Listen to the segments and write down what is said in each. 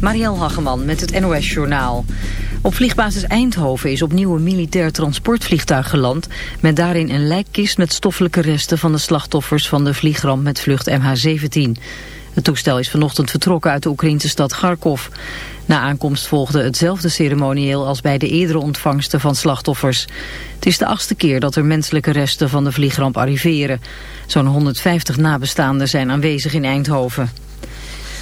Marielle Hageman met het NOS Journaal. Op vliegbasis Eindhoven is opnieuw een militair transportvliegtuig geland... met daarin een lijkkist met stoffelijke resten van de slachtoffers van de vliegramp met vlucht MH17. Het toestel is vanochtend vertrokken uit de Oekraïnse stad Kharkov. Na aankomst volgde hetzelfde ceremonieel als bij de eerdere ontvangsten van slachtoffers. Het is de achtste keer dat er menselijke resten van de vliegramp arriveren. Zo'n 150 nabestaanden zijn aanwezig in Eindhoven.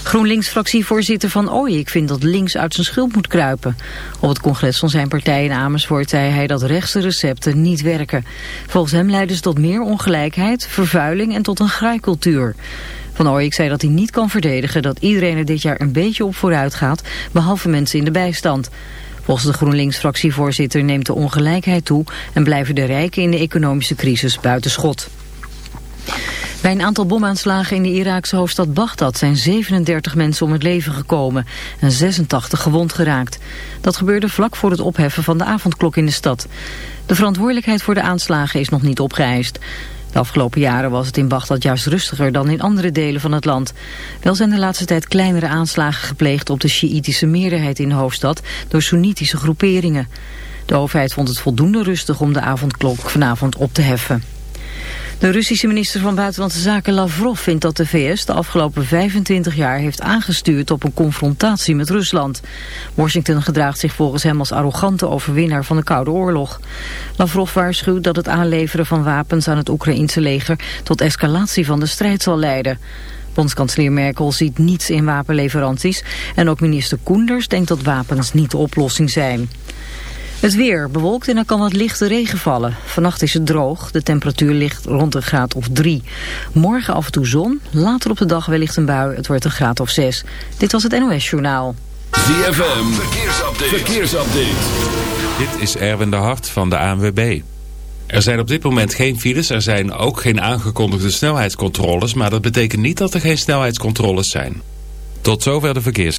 GroenLinks-fractievoorzitter Van Ooyik vindt dat links uit zijn schuld moet kruipen. Op het congres van zijn partij in Amersfoort zei hij dat rechtse recepten niet werken. Volgens hem leiden ze tot meer ongelijkheid, vervuiling en tot een graaikultuur. Van Ooyek zei dat hij niet kan verdedigen dat iedereen er dit jaar een beetje op vooruit gaat, behalve mensen in de bijstand. Volgens de GroenLinks-fractievoorzitter neemt de ongelijkheid toe en blijven de rijken in de economische crisis buiten schot. Bij een aantal bomaanslagen in de Iraakse hoofdstad Bagdad zijn 37 mensen om het leven gekomen en 86 gewond geraakt. Dat gebeurde vlak voor het opheffen van de avondklok in de stad. De verantwoordelijkheid voor de aanslagen is nog niet opgeëist. De afgelopen jaren was het in Bagdad juist rustiger dan in andere delen van het land. Wel zijn de laatste tijd kleinere aanslagen gepleegd op de Sjiïtische meerderheid in de hoofdstad door Soenitische groeperingen. De overheid vond het voldoende rustig om de avondklok vanavond op te heffen. De Russische minister van Buitenlandse Zaken Lavrov vindt dat de VS de afgelopen 25 jaar heeft aangestuurd op een confrontatie met Rusland. Washington gedraagt zich volgens hem als arrogante overwinnaar van de Koude Oorlog. Lavrov waarschuwt dat het aanleveren van wapens aan het Oekraïense leger tot escalatie van de strijd zal leiden. Bondskanselier Merkel ziet niets in wapenleveranties en ook minister Koenders denkt dat wapens niet de oplossing zijn. Het weer bewolkt en er kan wat lichte regen vallen. Vannacht is het droog. De temperatuur ligt rond een graad of drie. Morgen af en toe zon. Later op de dag wellicht een bui. Het wordt een graad of zes. Dit was het NOS Journaal. ZFM. Verkeersupdate. Verkeersupdate. Dit is Erwin de Hart van de ANWB. Er zijn op dit moment geen files. Er zijn ook geen aangekondigde snelheidscontroles. Maar dat betekent niet dat er geen snelheidscontroles zijn. Tot zover de verkeers.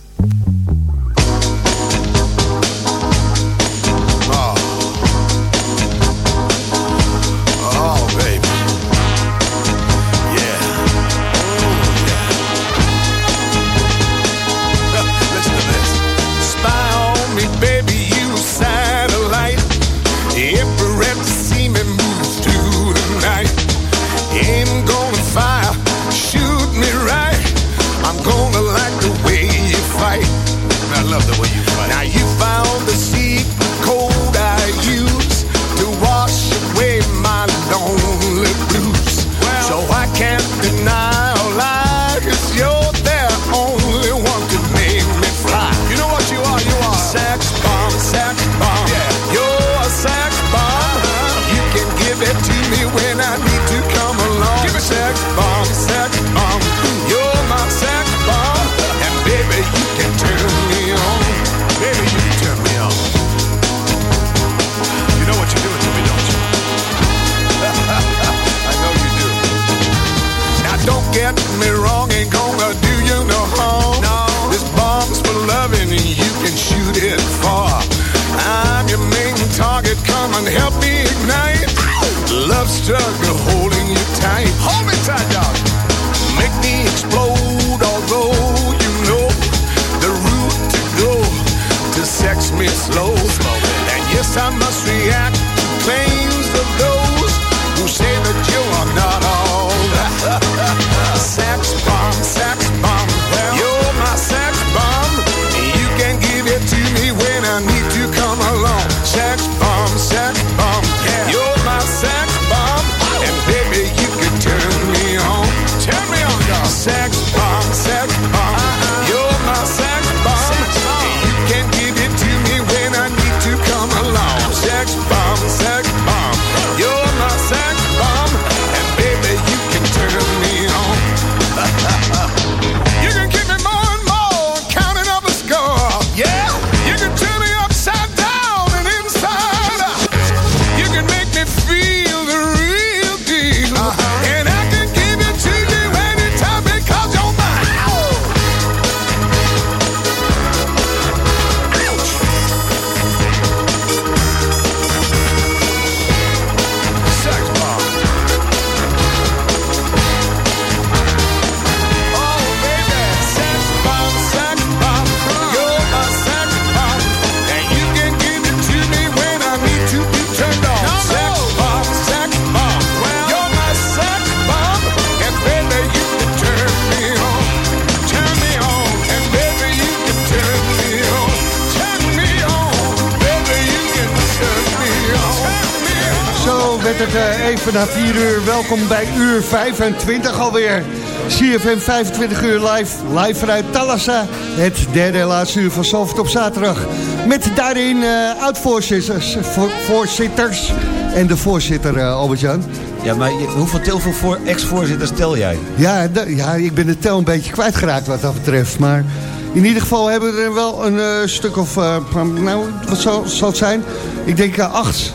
Even na 4 uur. Welkom bij uur 25 alweer. CFM 25 uur live, live vanuit Talassa. Het derde en laatste uur van Soft op zaterdag. Met daarin uh, oud-voorzitters voorzitters en de voorzitter uh, Albert-Jan. Ja, maar hoeveel, hoeveel ex-voorzitters tel jij? Ja, ja, ik ben de tel een beetje kwijtgeraakt wat dat betreft. Maar in ieder geval hebben we er wel een uh, stuk of... nou, wat zal, zal, het zijn? Ik denk acht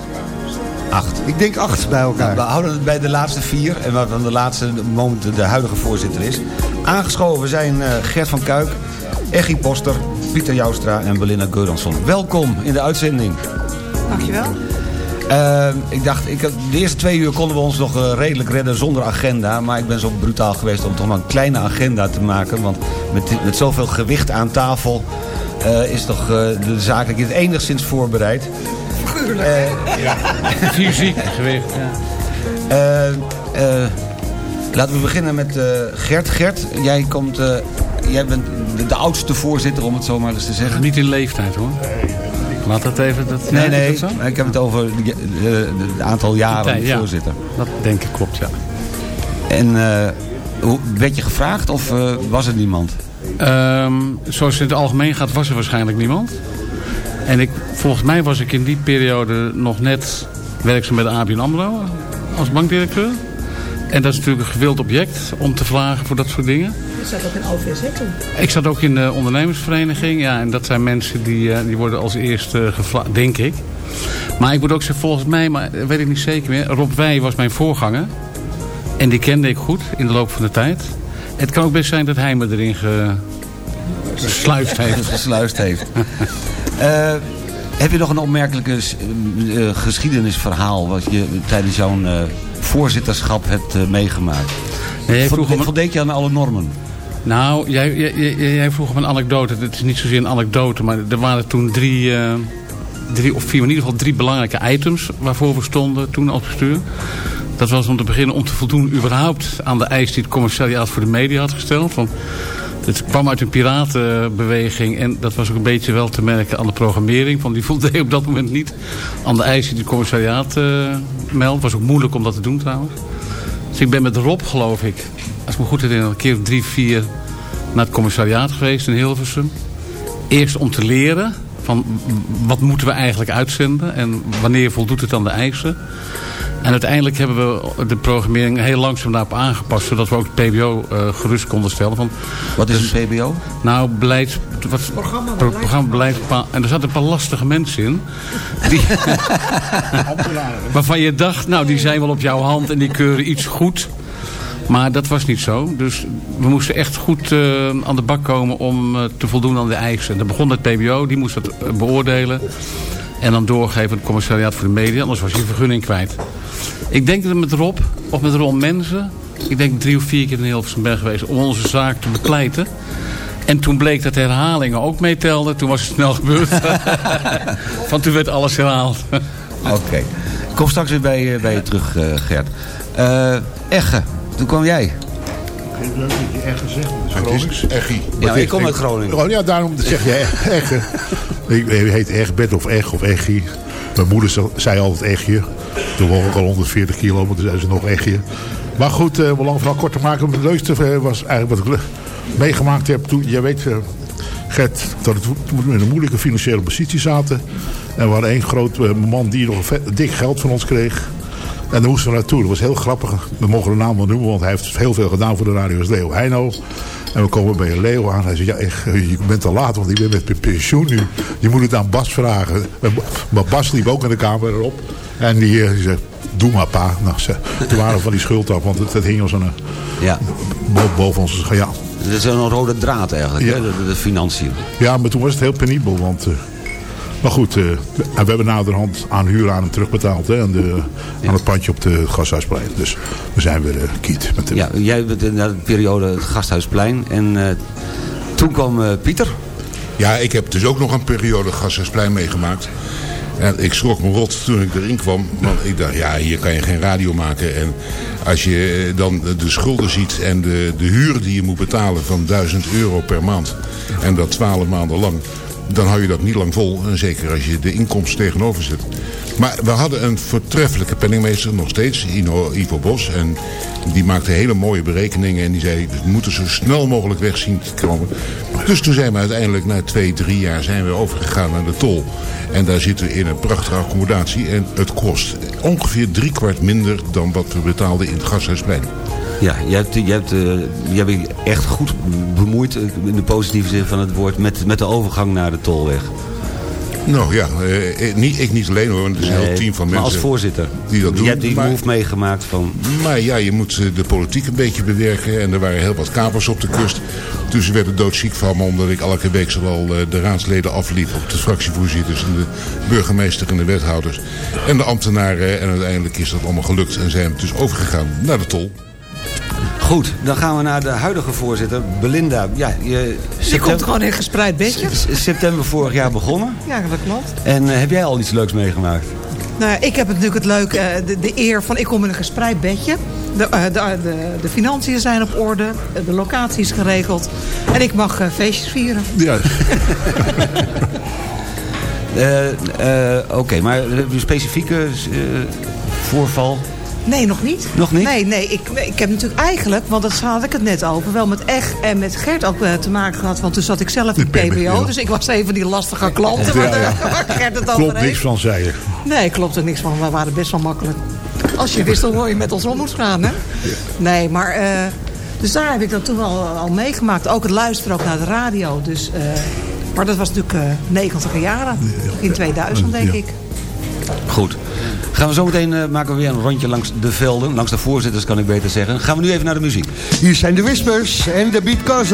Acht. Ik denk acht bij elkaar. we houden het bij de laatste vier. En waarvan de laatste moment de huidige voorzitter is. Aangeschoven zijn uh, Gert van Kuik, Eggy Poster, Pieter Joustra en Belinda Geuransson. Welkom in de uitzending. Dankjewel. Uh, ik dacht, ik, de eerste twee uur konden we ons nog uh, redelijk redden zonder agenda. Maar ik ben zo brutaal geweest om toch maar een kleine agenda te maken. Want met, met zoveel gewicht aan tafel uh, is toch de zaak ik het enigszins voorbereid. Uh, ja. Fysiek gewicht, ja. Uh, laten we beginnen met Gert. Gert, jij, komt, jij bent de, de, oudste voorzitter, om het zo maar eens te zeggen. Niet in leeftijd, hoor. Laat dat even... Dat, nee, nee, ik heb het over het aantal jaren tijd, ja. voorzitter. Dat denk ik klopt, ja. En hoe, werd je gevraagd of was er niemand? Um, zoals het in het algemeen gaat, was er waarschijnlijk niemand. En ik, volgens mij was ik in die periode nog net werkzaam bij de ABN AMRO als bankdirecteur. En dat is natuurlijk een gewild object om te vragen voor dat soort dingen. Je zat ook in OVZ toen? Ik zat ook in de ondernemersvereniging. Ja, en dat zijn mensen die, die worden als eerste gevraagd, denk ik. Maar ik moet ook zeggen, volgens mij, maar weet ik niet zeker meer. Rob Wij was mijn voorganger. En die kende ik goed in de loop van de tijd. Het kan ook best zijn dat hij me erin gesluist heeft. gesluist heeft. Uh, heb je nog een opmerkelijke uh, geschiedenisverhaal... wat je tijdens jouw uh, voorzitterschap hebt meegemaakt? Nee, vroeg Voldeed je aan alle normen? Nou, jij, jij, jij vroeg om een anekdote. Het is niet zozeer een anekdote, maar er waren toen drie, drie of vier, in ieder geval drie belangrijke items waarvoor we stonden toen als bestuur. Dat was om te beginnen om te voldoen überhaupt aan de eis die het commercialiaat voor de media had gesteld. Want het kwam uit een piratenbeweging en dat was ook een beetje wel te merken aan de programmering. Van die voldeed op dat moment niet aan de eisen die het commissariaat uh, meldt. Was ook moeilijk om dat te doen trouwens. Dus ik ben met Rob geloof ik, als ik me goed herinner, een keer drie, vier naar het commissariaat geweest in Hilversum. Eerst om te leren van wat moeten we eigenlijk uitzenden en wanneer voldoet het aan de eisen. En uiteindelijk hebben we de programmering heel langzaam daarop aangepast... zodat we ook het PBO uh, gerust konden stellen. Van, wat is dus, een PBO? Nou, beleid... Wat, programma, pro, programma beleid... En er zaten een paar lastige mensen in. Die, waarvan je dacht, nou die zijn wel op jouw hand en die keuren iets goed... Maar dat was niet zo. Dus we moesten echt goed uh, aan de bak komen om uh, te voldoen aan de eisen. En dan begon het PBO, die moest dat uh, beoordelen. En dan doorgeven aan het commissariaat voor de media. Anders was je vergunning kwijt. Ik denk dat we met Rob, of met Ron Mensen... ik denk drie of vier keer in Hilversum ben geweest... om onze zaak te bepleiten. En toen bleek dat herhalingen ook meetelden. Toen was het snel gebeurd. Van toen werd alles herhaald. Oké. Okay. Ik kom straks weer bij, bij je terug, uh, Gert. Uh, Egge, toen kwam jij. Leuk dat je echt gezegd Gronings. Eggie. Ja, ik kom uit Groningen. Oh, ja, daarom zeg jij Egge. Ik heet Egbert of Eg of Eggie. Mijn moeder zei altijd Egje. Toen woog ik al 140 kilo, maar toen zei ze nog Egje. Maar goed, uh, lang vooral kort te maken. Het leukste was eigenlijk wat ik meegemaakt heb toen. Je weet, uh, Gert, dat we in een moeilijke financiële positie zaten. En we hadden één groot man die nog dik geld van ons kreeg. En daar moesten we naartoe. Dat was heel grappig. We mogen de naam wel noemen, want hij heeft heel veel gedaan voor de radio's Leo Heino. En we komen bij Leo aan. Hij zegt, ja, je bent te laat, want ik ben met pensioen nu. Je moet het aan Bas vragen. Maar Bas liep ook in de kamer erop. En die, die zei, doe maar pa. Nou, ze, toen waren we van die schuld af, want het, het hing ons een, ja. boven ons. Ja. Dat is een rode draad eigenlijk, ja. hè? De, de, financiën. Ja, maar toen was het heel penibel, want... Uh, maar goed, uh, we hebben naderhand aan huur aan hem terugbetaald. Hè, aan, de, ja. aan het pandje op de Gasthuisplein. Dus we zijn weer uh, kiet. Met de... Ja, jij bent in de periode het Gasthuisplein. En uh, toen kwam Pieter. Ja, ik heb dus ook nog een periode Gasthuisplein meegemaakt. En ik schrok me rot toen ik erin kwam. Want ik dacht, ja, hier kan je geen radio maken. En als je dan de schulden ziet en de, de huur die je moet betalen van 1000 euro per maand. En dat 12 maanden lang dan hou je dat niet lang vol. En zeker als je de inkomsten tegenover zet. Maar we hadden een voortreffelijke penningmeester, nog steeds, Ivo Bos. En die maakte hele mooie berekeningen. En die zei, we moeten zo snel mogelijk weg zien te komen. Dus toen zijn we uiteindelijk na twee, drie jaar zijn we overgegaan naar de tol. En daar zitten we in een prachtige accommodatie. En het kost ongeveer drie kwart minder dan wat we betaalden in het Gasthuisplein. Ja, je hebt, je, hebt, eh, je hebt je echt goed bemoeid, in de positieve zin van het woord, met, met de overgang naar de tolweg. Nou ja, eh, niet, ik niet alleen hoor, want het is een Nee, heel team van maar mensen. als voorzitter. Die dat doen. Je hebt die maar, move meegemaakt van... maar ja, je moet eh, de politiek een beetje bewerken. En er waren heel wat kapers op de kust. Dus ze werden doodziek van me, omdat ik elke week zowel eh, de raadsleden afliep... op de fractievoorzitters en de burgemeester en de wethouders. En de ambtenaren. En uiteindelijk is dat allemaal gelukt. En zijn we dus overgegaan naar de tol. Goed, dan gaan we naar de huidige voorzitter, Belinda. Ja, je, Je komt gewoon in een gespreid bedje. September vorig jaar begonnen. Ja, dat klopt. En eh, heb jij al iets leuks meegemaakt? Nou, ja, ik heb natuurlijk het leuke, eh, de, de eer van ik kom in een gespreid bedje. De, eh, de, de, de financiën zijn op orde, de locatie is geregeld. En ik mag feestjes vieren. Ja, Eh, eh, Oké, maar een specifieke voorval? Nee, nog niet. Nog niet? Nee, nee ik, ik heb natuurlijk eigenlijk, want dat had ik het net over... wel met Eg en met Gert ook eh, te maken gehad. Want toen zat ik zelf in De PBO. Dus ik was een van die lastige klanten. Ja, ja. Gert het over klopt niks van, zei je. Nee, klopt er niks van. We waren best wel makkelijk. Als je wist hoe je met ons om moest gaan, hè? Nee, maar... eh, dus daar heb ik dat toen al, al meegemaakt. Ook het luisteren ook naar de radio. Dus, eh, maar dat was natuurlijk eh 90 jaren. In 2000, denk ik. Goed. Gaan we zo meteen eh, maken we weer een rondje langs de velden. Langs de voorzitters kan ik beter zeggen. Gaan we nu even naar de muziek. Hier zijn de Whispers en de Beat Goes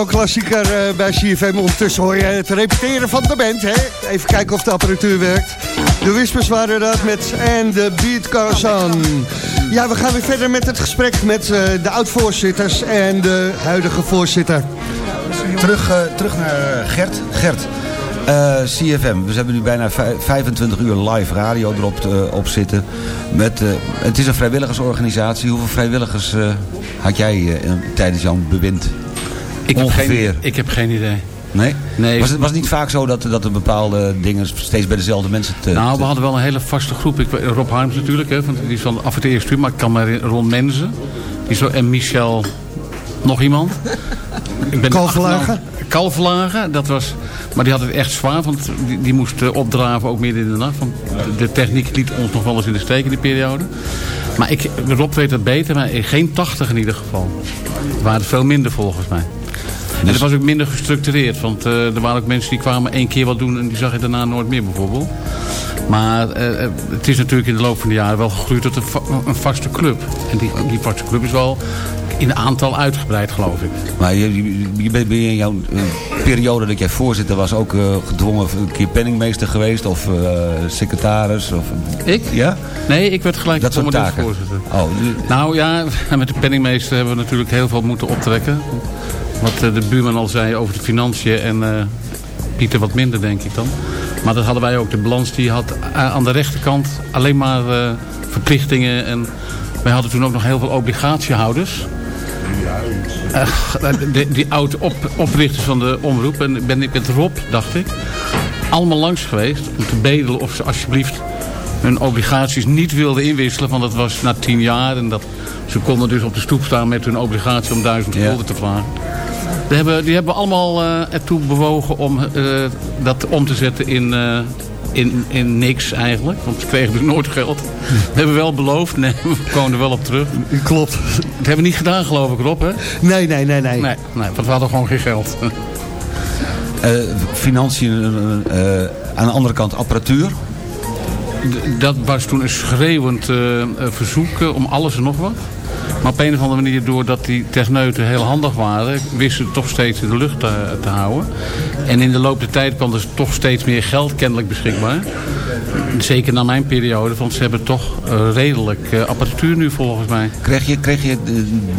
Een disco-klassieker eh, bij CFM. Ondertussen hoor je het repeteren van de band. Hè? Even kijken of de apparatuur werkt. De Whispers waren dat met And the Beat Goes On. Ja, we gaan weer verder met het gesprek met eh, de oud-voorzitters en de huidige voorzitter. Terug, eh, terug naar Gert. Gert, CFM. We hebben nu bijna vij- 25 uur live radio erop eh, op zitten. Met, het is een vrijwilligersorganisatie. Hoeveel vrijwilligers had jij tijdens jouw bewind? Ik heb, Ongeveer. geen, ik heb geen idee. Nee? Nee. Was het was het niet vaak zo dat, dat er bepaalde dingen steeds bij dezelfde mensen te... Nou, we hadden wel een hele vaste groep. Ik, Rob Harms natuurlijk, hè, want die is van af het eerste uur. Maar ik kan maar Ron Menzen. Die wel, en Michel, nog iemand. Ik ben Kalverlagen? achternaam- Kalverlagen, dat was... Maar die had het echt zwaar, want die, die moest eh, opdraven ook midden in de nacht. Want de, de techniek liet ons nog wel eens in de steek in die periode. Maar ik, Rob weet het beter, maar geen 80 in ieder geval. Er waren veel minder volgens mij. En het was ook minder gestructureerd. Want eh, er waren ook mensen die kwamen één keer wat doen... en die zag je daarna nooit meer bijvoorbeeld. Maar eh, eh, het is natuurlijk in de loop van de jaren wel gegroeid tot een, va- een vaste club. En die, die vaste club is wel in aantal uitgebreid, geloof ik. Maar je, bent in jouw periode dat jij voorzitter was ook gedwongen een keer penningmeester geweest of secretaris? Of, Ik? Ja? Nee, ik werd gelijk Dat soort taken? voorzitter. Oh, Nou ja, met de penningmeester hebben we natuurlijk heel veel moeten optrekken. Wat eh, de buurman al zei over de financiën en eh, Pieter wat minder denk ik dan. Maar dat hadden wij ook. De balans die had a- aan de rechterkant alleen maar eh, verplichtingen. En wij hadden toen ook nog heel veel obligatiehouders. Eh, de- die oude op, oprichters van de omroep. En ben ik met Rob, dacht ik, allemaal langs geweest. Om te bedelen of ze alsjeblieft hun obligaties niet wilden inwisselen. Want dat was na tien jaar. En dat, ze konden dus op de stoep staan met hun obligatie om duizend Ja. gulden te vragen. Die hebben, die hebben allemaal eh, ertoe bewogen om eh, dat om te zetten in, eh, in, in niks eigenlijk. Want ze kregen dus nooit geld. We hebben wel beloofd. Nee, we komen er wel op terug. Klopt. Dat hebben we niet gedaan geloof ik Rob hè? Nee, nee, nee, nee. Nee, nee want we hadden gewoon geen geld. eh, financiën, aan de andere kant apparatuur. D- Dat was toen een schreeuwend verzoek om alles en nog wat. Maar op een of andere manier, doordat die techneuten heel handig waren... wisten ze toch steeds in de lucht te, te houden. En in de loop der tijd kwam er toch steeds meer geld kennelijk beschikbaar. Zeker na mijn periode, want ze hebben toch eh, redelijk eh, apparatuur nu volgens mij. Kreeg je, kreeg je eh,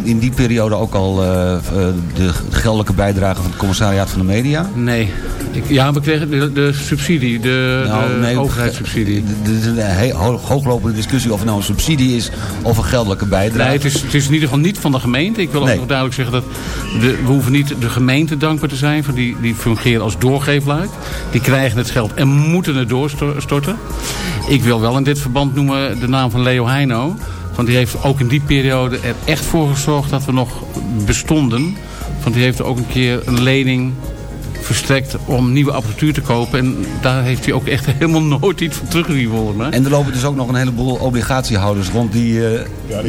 in die periode ook al de geldelijke bijdrage van het commissariaat van de media? Nee. Ik, ja, we kregen de, de subsidie, de, Nou, de nee, overheidssubsidie. Er is een hooglopende discussie of het nou een subsidie is of een geldelijke bijdrage. Nee, het is, het is in ieder geval niet van de gemeente. Ik wil Nee. ook nog duidelijk zeggen dat de, we hoeven niet de gemeente dankbaar te zijn. Voor die, die fungeren als doorgeefluik. Die krijgen het geld en moeten het doorstorten. Ik wil wel in dit verband noemen de naam van Leo Heino. Want die heeft ook in die periode er echt voor gezorgd dat we nog bestonden. Want die heeft ook een keer een lening verstrekt om nieuwe apparatuur te kopen. En daar heeft hij ook echt helemaal nooit iets van mij. En er lopen dus ook nog een heleboel obligatiehouders rond die eh,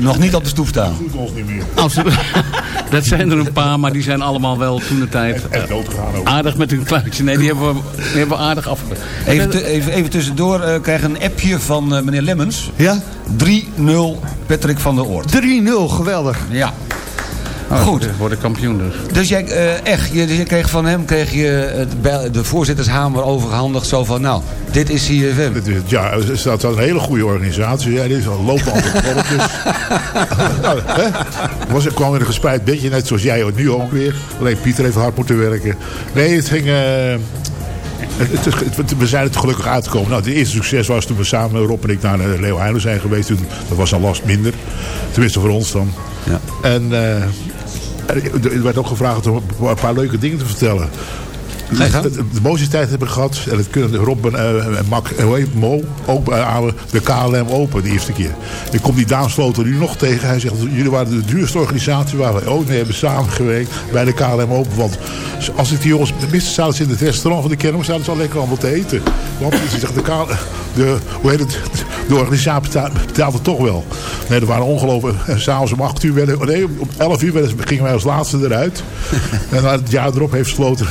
nog niet op de stoep staan. doet ons niet meer. Ze- dat zijn er een paar, maar die zijn allemaal wel toen de tijd ook. aardig met hun kluitje. Nee, die hebben we, die hebben we aardig afge... Even, even, even tussendoor, eh krijg een appje van eh, meneer Lemmens. Ja? 3-0 Patrick van der Oort. 3-0, geweldig. Ja. Oh, Goed. We worden kampioen dus. Dus jij, eh, echt, je, dus je kreeg van hem kreeg je het bij- de voorzittershamer overgehandigd. Zo van, nou, dit is CFM. Het is- Ja, er staat een hele goede organisatie. Ja, dit is al lopen altijd rolletjes. nou, hè? Was, ik kwam in een gespreid bedje, net zoals jij nu ook weer. Alleen Pieter heeft hard moeten werken. Nee, het ging... eh, Het, het- het- we zijn het gelukkig uitgekomen. Nou, het eerste succes was toen we samen, Rob en ik, naar eh, Leo Heijlen zijn geweest. Toen, dat was al last minder. Tenminste voor ons dan. Ja. En eh, er er werd ook gevraagd om een paar leuke dingen te vertellen. De, mooiste tijd hebben we gehad. En dat kunnen Rob en, eh, en Mak en heet Mo ook eh, aan de KLM Open de eerste keer. Ik kom die damesfoto nu nog tegen. Hij zegt, jullie waren de duurste organisatie waar we ooit mee hebben samengewerkt bij de KLM Open. Want als ik die jongens, tenminste zouden ze in het restaurant van de Kermis, zouden ze al lekker allemaal te eten. Want ze zegt, de, KLM, de, hoe heet het, de organisatie het toch wel. Nee, er waren ongelooflijk. S'avonds om 8 uur werden, nee, om 11 uur werden, gingen wij als laatste eruit. en het jaar erop heeft Sloten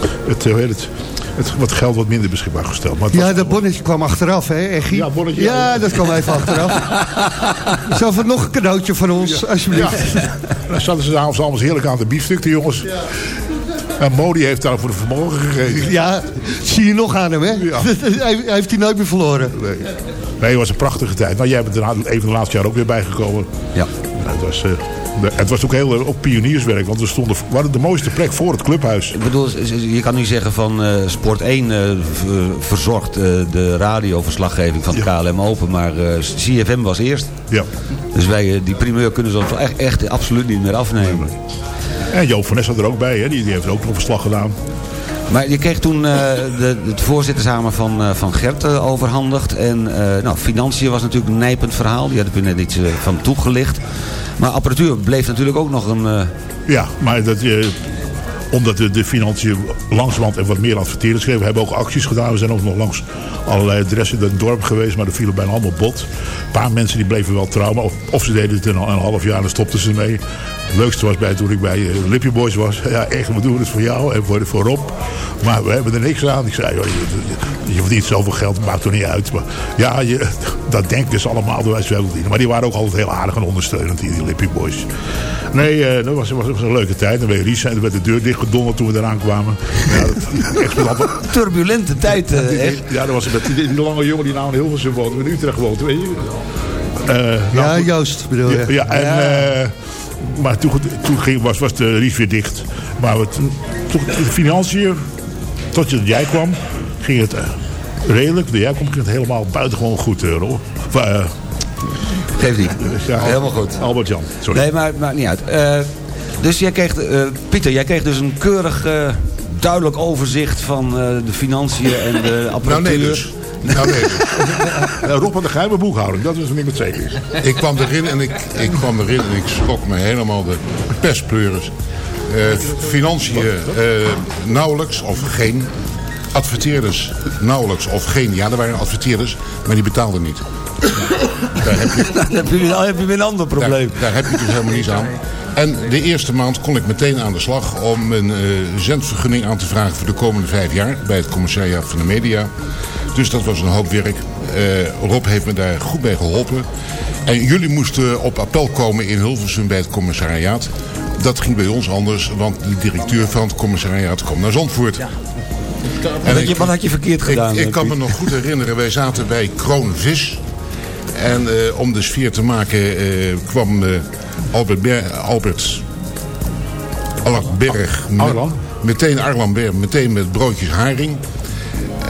het, het, het, hoe heet het, het, wat geld wat minder beschikbaar gesteld. Maar Ja, dat bonnetje kwam achteraf, hè, Egie? Ja, bonnetje, Ja, ja. dat kwam even achteraf. Zo van nog een cadeautje van ons, alsjeblieft. Ja. Dan zaten ze s'avonds allemaal heerlijk aan de biefstuk, de jongens. En Modi heeft daar voor de vermogen gegeven. Ja, zie je nog aan hem, hè? Ja. hij, hij heeft hij nooit meer verloren. Nee. nee, het was een prachtige tijd. Nou, jij bent er even de laatste jaar ook weer bijgekomen. Ja. Nou, het, was, eh, de- het was ook heel ook pionierswerk. Want we stonden we hadden de mooiste plek voor het clubhuis. Ik bedoel, je kan nu zeggen van eh, Sport 1 eh, verzorgt eh, de radioverslaggeving van de KLM Open. Maar CFM was eerst. Ja. Dus wij, die primeur kunnen ze echt, echt absoluut niet meer afnemen. En Joop van zat er ook bij. Hè? Die, die heeft ook nog verslag gedaan. Maar je kreeg toen de, het voorzittersamen van, eh, van Gert overhandigd. En nou, financiën was natuurlijk een nijpend verhaal. Die had ik u net iets van toegelicht. Maar apparatuur bleef natuurlijk ook nog een... eh, Ja, maar dat je omdat de, de financiën langzamerhand en wat meer adverteerders schreven. We hebben ook acties gedaan. We zijn ook nog langs allerlei adressen in het dorp geweest. Maar er vielen bijna allemaal bot. Een paar mensen die bleven wel trouw. Of, of ze deden het een, een half jaar en stopten ze mee. Het leukste was bij toen ik bij uh, Lippie Boys was. Ja, echt, we doen het voor jou en voor, voor Rob. Maar we hebben er niks aan. Ik zei, joh, je, je verdient zoveel geld, maakt er niet uit. Maar ja, je, dat denken ze allemaal door wij wel verdienen. Maar die waren ook altijd heel aardig en ondersteunend, die, die Lippie Boys. Nee, uh, dat was, was, was, een leuke tijd. Dan werd Ries en werd de deur dichtgedonderd toen we eraan kwamen. Ja, dat, echt Turbulente tijd, uh, echt. Ja, dat was met die, die lange jongen die nou in Hilversum woont, in Utrecht woont, weet je. Uh, ja, nou, Joost bedoel je. Ja, ja en... Maar toen, toen ging, was, was de Ries weer dicht. Maar het, toen, de financiën, tot je, jij kwam, ging het uh, redelijk. Jij kwam, ging het helemaal buitengewoon goed, uh, hoor. Geef niet. Ja, helemaal goed. Albert Jan, sorry. Nee, maar maakt niet uit. Uh, dus jij kreeg, Pieter, jij kreeg dus een keurig, duidelijk overzicht van de financiën en de apparatuur. Nou, nee, dus. Nou, nee. Rob had de geheime boekhouding, dat is een ding met zeker is. Ik kwam erin en ik, ik kwam erin en ik schrok me helemaal de pestpleuris. Uh, financiën uh, nauwelijks of geen. Adverteerders nauwelijks of geen. Ja, er waren adverteerders, maar die betaalden niet. Daar heb je, dan heb je, dan heb je weer een ander probleem. Daar, daar heb je dus helemaal niets aan. En de eerste maand kon ik meteen aan de slag om een uh, zendvergunning aan te vragen voor de komende vijf jaar bij het commissariaat van de media. Dus dat was een hoop werk. Uh, Rob heeft me daar goed bij geholpen. En jullie moesten op appel komen in Hilversum bij het commissariaat. Dat ging bij ons anders, want de directeur van het commissariaat kwam naar Zandvoort. Ja. En wat, ik, wat had je verkeerd gedaan? Ik, ik kan me nog goed herinneren, wij zaten bij Kroonvis. En uh, om de sfeer te maken uh, kwam uh, Albert, Ber Albert Berg Arlan. meteen Arlan Berg, meteen met broodjes haring.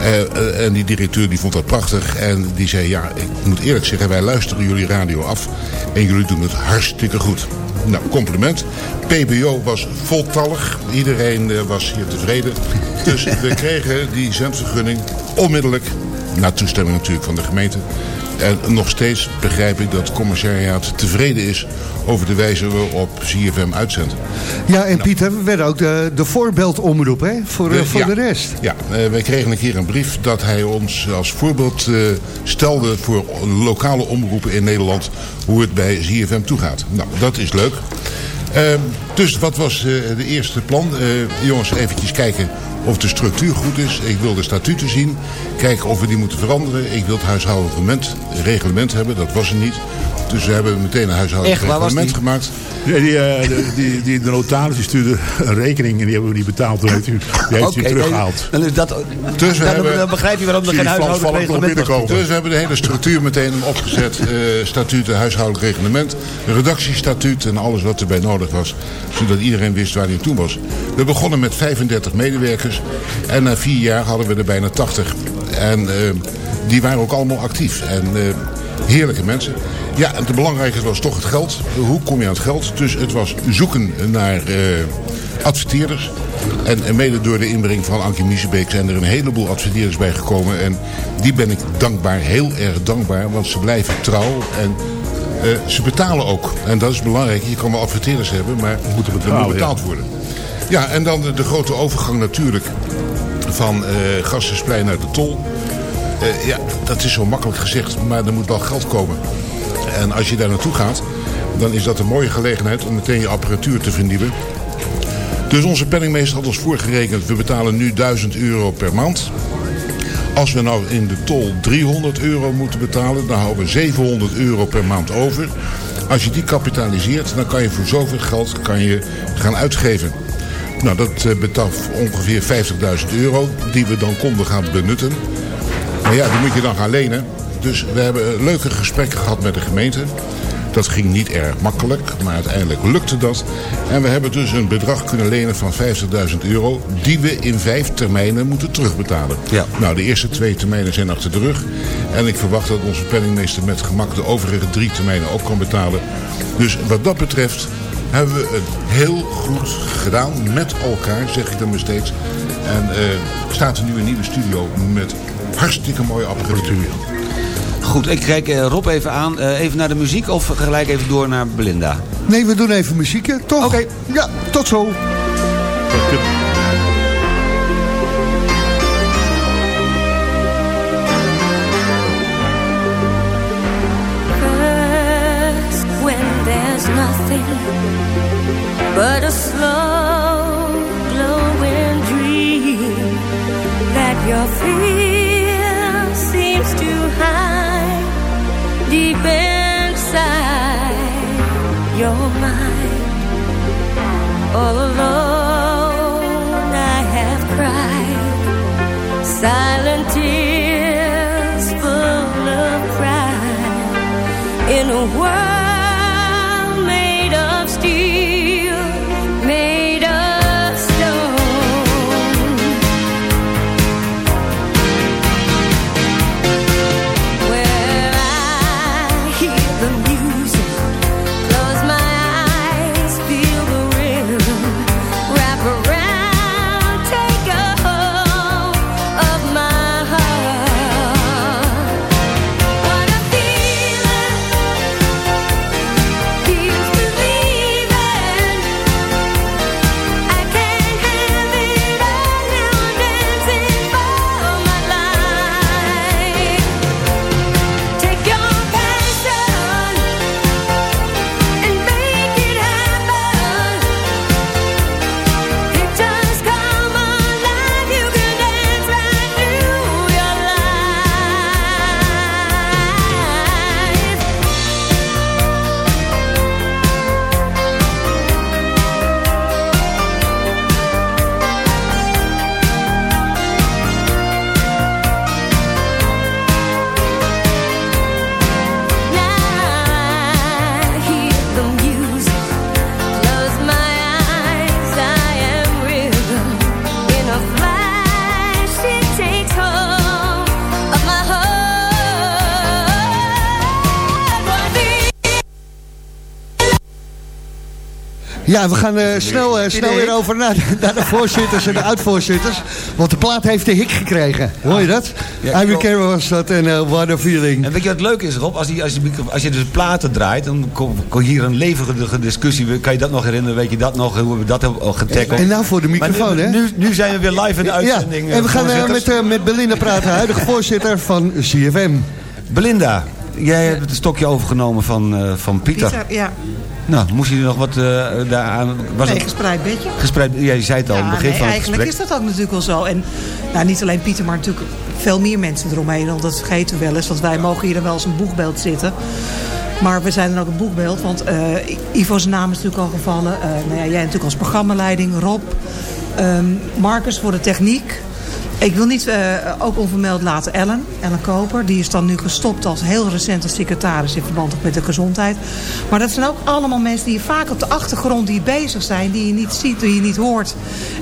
Uh, en die directeur die vond dat prachtig. En die zei, ja, ik moet eerlijk zeggen, wij luisteren jullie radio af. En jullie doen het hartstikke goed. Nou, compliment. PBO was voltallig. Iedereen uh, was hier tevreden. Dus we kregen die zendvergunning onmiddellijk. Na toestemming natuurlijk van de gemeente. En nog steeds begrijp ik dat het commissariaat tevreden is over de wijze waarop CFM uitzendt. Ja, en nou. Pieter, we werden ook de, de voorbeeldomroep hè? voor, we, voor ja, de rest. Ja, uh, wij kregen een keer een brief dat hij ons als voorbeeld uh, stelde voor lokale omroepen in Nederland hoe het bij CFM toegaat. Nou, dat is leuk. Uh, dus wat was de eerste plan? Jongens, eventjes kijken of de structuur goed is. Ik wil de statuten zien. Kijken of we die moeten veranderen. Ik wil het huishoudelijk reglement hebben. Dat was er niet. Dus we hebben meteen een huishoudelijk reglement die? gemaakt. Ja, die, eh, de, die, die, de notaris die stuurde een rekening en die hebben we niet betaald. Toen heeft u, die heeft u teruggehaald. dan, is dat, Dus dan, hebben- dan begrijp je waarom er geen die huishoudelijk reglement was. binnenkomen. Dus we hebben de hele structuur meteen opgezet. eh statuten, huishoudelijk reglement, redactiestatuut en alles wat erbij nodig was. Zodat iedereen wist waar hij toe was. We begonnen met 35 medewerkers. En na vier jaar hadden we er bijna 80. En eh, die waren ook allemaal actief. En eh, heerlijke mensen. Ja, en het belangrijkste was toch het geld. Hoe kom je aan het geld? Dus het was zoeken naar eh, adverteerders. En, en mede door de inbreng van Ankie Miesebeek zijn er een heleboel adverteerders bij gekomen. En die ben ik dankbaar, heel erg dankbaar. Want ze blijven trouw en eh, ze betalen ook. En dat is belangrijk. Je kan wel adverteerders hebben, maar moeten betalen, moet betaald ja. worden. Ja, en dan de, de grote overgang natuurlijk van eh Gassersplein naar de Tol. Eh, ja, dat is zo makkelijk gezegd, maar er moet wel geld komen. En als je daar naartoe gaat, dan is dat een mooie gelegenheid om meteen je apparatuur te vernieuwen. Dus onze penningmeester had ons voorgerekend, we betalen nu 1000 euro per maand. Als we nou in de tol 300 euro moeten betalen, dan houden we 700 euro per maand over. Als je die kapitaliseert, dan kan je voor zoveel geld kan je gaan uitgeven. Nou, dat eh, betraf ongeveer 50.000 euro die we dan konden gaan benutten. Maar ja, die moet je dan gaan lenen. Dus we hebben leuke gesprekken gehad met de gemeente. Dat ging niet erg makkelijk, maar uiteindelijk lukte dat. En we hebben dus een bedrag kunnen lenen van 50.000 euro... die we in vijf termijnen moeten terugbetalen. Ja. Nou, de eerste twee termijnen zijn achter de rug. En ik verwacht dat onze penningmeester met gemak de overige drie termijnen ook kan betalen. Dus wat dat betreft hebben we het heel goed gedaan met elkaar, zeg ik dan maar steeds. En eh staat er nu een nieuwe studio met hartstikke mooie apparatuur. Goed, ik kijk eh, Rob even aan. Eh, even naar de muziek of gelijk even door naar Belinda? Nee, we doen even muziekje, toch? Oké. Ja, tot zo. But a slow glowing dream that your fear deep inside your mind. All alone, Ja, we gaan eh, snel, eh, snel weer over naar, naar de voorzitters en de uitvoorzitters. Want de plaat heeft de hik gekregen. Hoor je dat? Ja, Ivy. Carroll was dat en eh What a Feeling. En weet je wat leuk is, Rob? Als, die, als, je, als je dus platen draait, dan komt kom hier een levendige discussie. Kan je dat nog herinneren? Weet je dat nog? Hoe we dat hebben getackeld? En nou voor de microfoon, hè? nu, nu, zijn we weer live in de uitzending. Ja, en we gaan met, met Belinda praten, huidige voorzitter van CFM. Belinda, jij hebt het stokje overgenomen van, eh, van Pieter. Pieter, ja. Nou, moest je er nog wat uh, daaraan... Was nee, het gespreid bedje. gespreid? Ja, je zei het al in Ja, het begin nee, van het eigenlijk gesprek. is dat ook natuurlijk wel zo. En nou, niet alleen Pieter, maar natuurlijk veel meer mensen eromheen. Want dat vergeten we wel eens. Want wij mogen hier dan wel als een boegbeeld zitten. Maar we zijn dan ook een boegbeeld. Want eh, Ivo's naam is natuurlijk al gevallen. Eh, nou ja, jij natuurlijk als programmaleiding. Rob. ehm, Marcus voor de techniek. Ik wil niet eh, ook onvermeld laten Ellen, Ellen Koper. Die is dan nu gestopt als heel recent als secretaris in verband met de gezondheid. Maar dat zijn ook allemaal mensen die vaak op de achtergrond die bezig zijn. Die je niet ziet, die je niet hoort.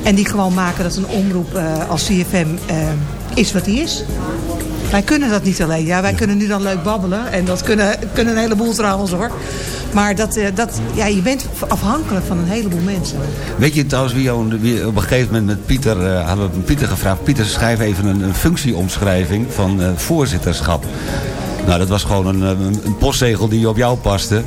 En die gewoon maken dat een omroep eh, als CFM eh, is wat die is. Wij kunnen dat niet alleen. Ja, wij kunnen nu dan leuk babbelen. En dat kunnen, kunnen een heleboel trouwens hoor. Maar dat, eh, dat, ja, je bent afhankelijk van een heleboel mensen. Weet je trouwens wie, op een gegeven moment met Pieter... eh, hadden we Pieter gevraagd... Pieter, schrijf even een, een functieomschrijving van eh, voorzitterschap. Nou, dat was gewoon een, eh, een, een postzegel die op jou paste.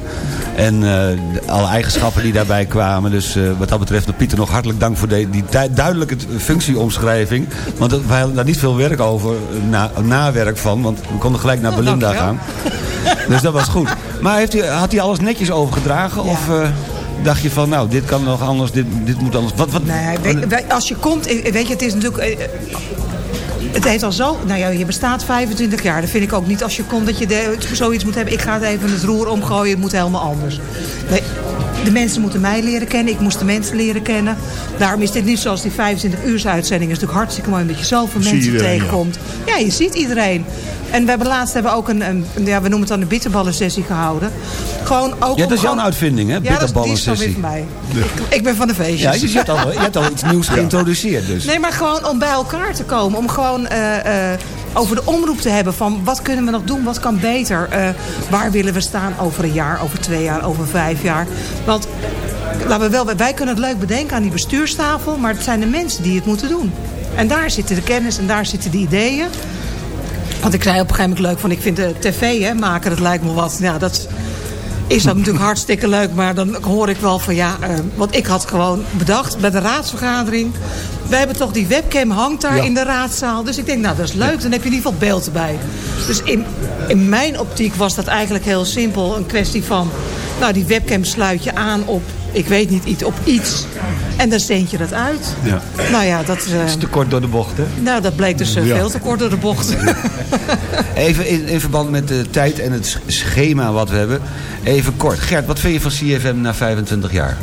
En eh, alle eigenschappen die daarbij kwamen. Dus eh, wat dat betreft, Pieter nog hartelijk dank voor de, die du- duidelijke functieomschrijving. Want dat, wij hadden daar niet veel werk over, na, nawerk van. Want we konden gelijk naar Belinda dankjewel. gaan. Dus dat was goed. Maar heeft hij, had hij alles netjes overgedragen? Of dacht je van, nou, dit kan nog anders, dit, dit moet anders? Wat, wat, Nee, weet- als je komt, weet je, het is natuurlijk... Het heeft al zo, nou ja, je bestaat 25 jaar. Dat vind ik ook niet als je komt dat je zoiets moet hebben. Ik ga het even het roer omgooien, het moet helemaal anders. Nee, de mensen moeten mij leren kennen, ik moest de mensen leren kennen. Daarom is dit niet zoals die 25 uur uitzending. Het is natuurlijk hartstikke mooi omdat je zoveel mensen iedereen, tegenkomt. Ja. je ziet iedereen. En we hebben laatst hebben we ook een, een ja, we noemen het dan een bitterballen sessie gehouden. Gewoon ook Ja, dat is jouw uitvinding, hè? Ja, dat is- die is dan weer van mij. Ik, ik ben van de feestjes. Ja, dus je hebt al, je hebt al iets nieuws geïntroduceerd dus. Nee, maar gewoon om bij elkaar te komen. Om gewoon eh, eh, over de omroep te hebben van wat kunnen we nog doen, wat kan beter. Eh, waar willen we staan over een jaar, over twee jaar, over vijf jaar. Want laten we wel, wij kunnen het leuk bedenken aan die bestuurstafel. Maar het zijn de mensen die het moeten doen. En daar zitten de kennis en daar zitten de ideeën. Want ik zei op een gegeven moment leuk van ik vind de tv hè, maken, dat lijkt me wat. Ja, dat is ook natuurlijk hartstikke leuk. Maar dan hoor ik wel van ja, eh, want ik had gewoon bedacht bij de raadsvergadering. We hebben toch die webcam hangt daar Ja. in de raadzaal. Dus ik denk nou dat is leuk, dan heb je in ieder geval beeld erbij. Dus in, in mijn optiek was dat eigenlijk heel simpel. Een kwestie van, nou die webcam sluit je aan op, ik weet niet, iets, op iets. En dan zend je dat uit. Ja. Nou ja, dat, eh, Dat is te kort door de bocht, hè? nou, dat bleek dus eh, Ja. veel te kort door de bocht. Even in, in verband met de tijd en het sch- schema wat we hebben. Even kort. Gert, wat vind je van CFM na 25 jaar?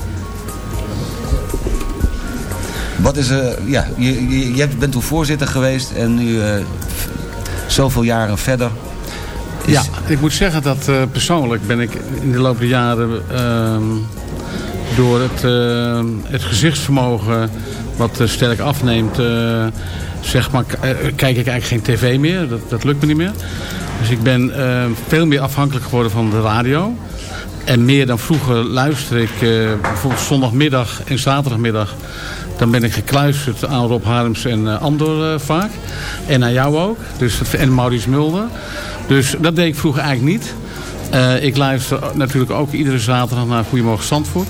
Wat is er... ja, je, je, bent toen voorzitter geweest en nu eh, zoveel jaren verder. Ja, ik moet zeggen dat eh, persoonlijk ben ik in de loop der jaren ehm, door het, eh, het gezichtsvermogen wat eh, sterk afneemt, eh, zeg maar, eh, kijk ik eigenlijk geen tv meer. Dat, dat lukt me niet meer. Dus ik ben eh, veel meer afhankelijk geworden van de radio. En meer dan vroeger luister ik eh, bijvoorbeeld zondagmiddag en zaterdagmiddag. Dan ben ik gekluisterd aan Rob Harms en eh, Andor eh, vaak. En aan jou ook. Dus, en Maurice Mulder. Dus dat deed ik vroeger eigenlijk niet. Eh, ik luister natuurlijk ook iedere zaterdag naar Goedemorgen Zandvoort.